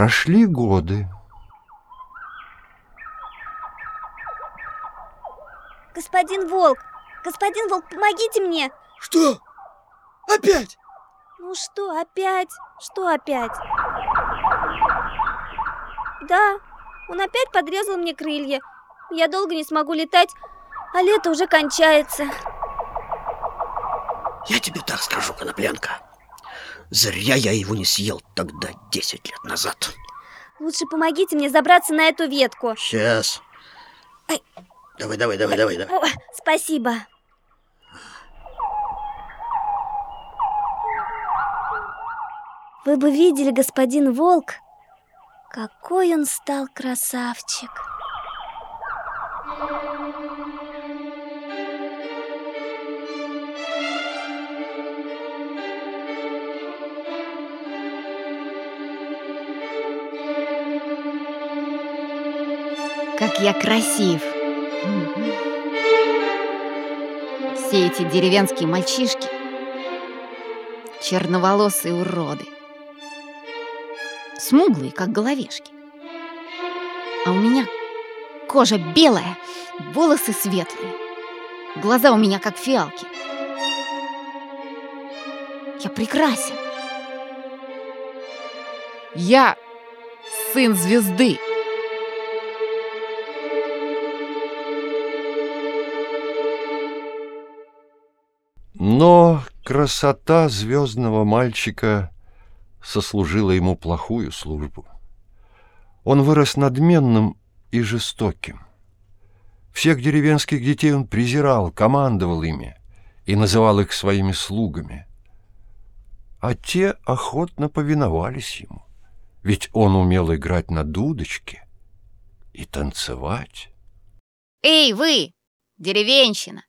Прошли годы. Господин Волк, господин Волк, помогите мне. Что? Опять? Ну что опять? Что опять? Да, он опять подрезал мне крылья. Я долго не смогу летать, а лето уже кончается. Я тебе так скажу, Коноплянка. Зря я его не съел тогда 10 лет назад. Лучше помогите мне забраться на эту ветку. Сейчас. Ай. Давай, давай, давай, давай, давай. О, спасибо. Вы бы видели, господин Волк, какой он стал красавчик. Как я красив! Все эти деревенские мальчишки Черноволосые уроды Смуглые, как головешки. А у меня кожа белая, волосы светлые Глаза у меня как фиалки. Я прекрасен. Я сын звезды Но красота звездного мальчика сослужила ему плохую службу. Он вырос надменным и жестоким. Всех деревенских детей он презирал, командовал ими и называл их своими слугами. А те охотно повиновались ему, ведь он умел играть на дудочке и танцевать. Эй, вы, деревенщина!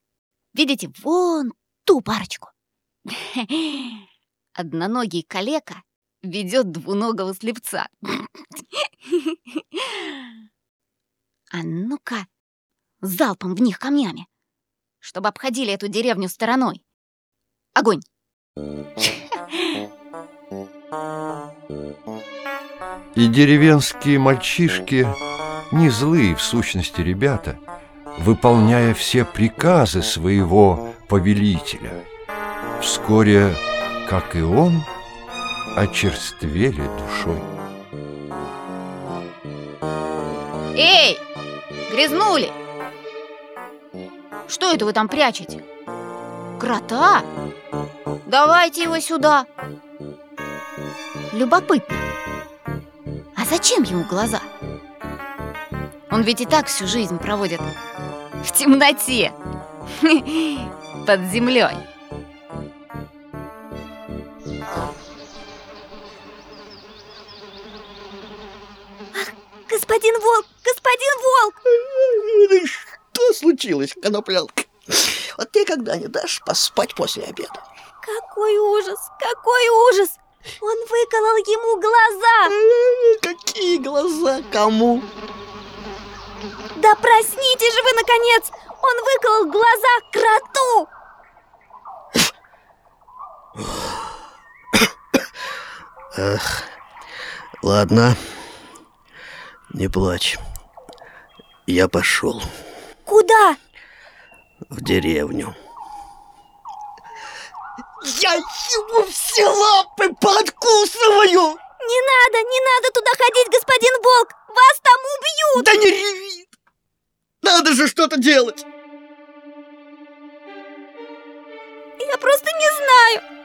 Видите, вон ту парочку. Одноногий калека ведет двуногого слепца. А ну-ка, залпом в них камнями, чтобы обходили эту деревню стороной. Огонь! И деревенские мальчишки, не злые в сущности ребята, выполняя все приказы своего повелителя, вскоре, как и он, очерствели душой. Эй, грязнули! Что это вы там прячете? Крота? Давайте его сюда. Любопытно. А зачем ему глаза? Он ведь и так всю жизнь проводит в темноте, под землей. Господин Волк! Господин Волк! Что случилось, Коноплянка? Вот ты когда не дашь поспать после обеда? Какой ужас! Какой ужас! Он выколол ему глаза! Какие глаза? Кому? Да проснитесь же вы, наконец! Он выколол глаза кроту! Эх, ладно, не плачь. Я пошел. Куда? В деревню. Я ему все лапы подкусываю! Не надо, не надо туда ходить, господин Волк! Вас там убьют! Да не реви! Надо же что-то делать! Я просто не знаю,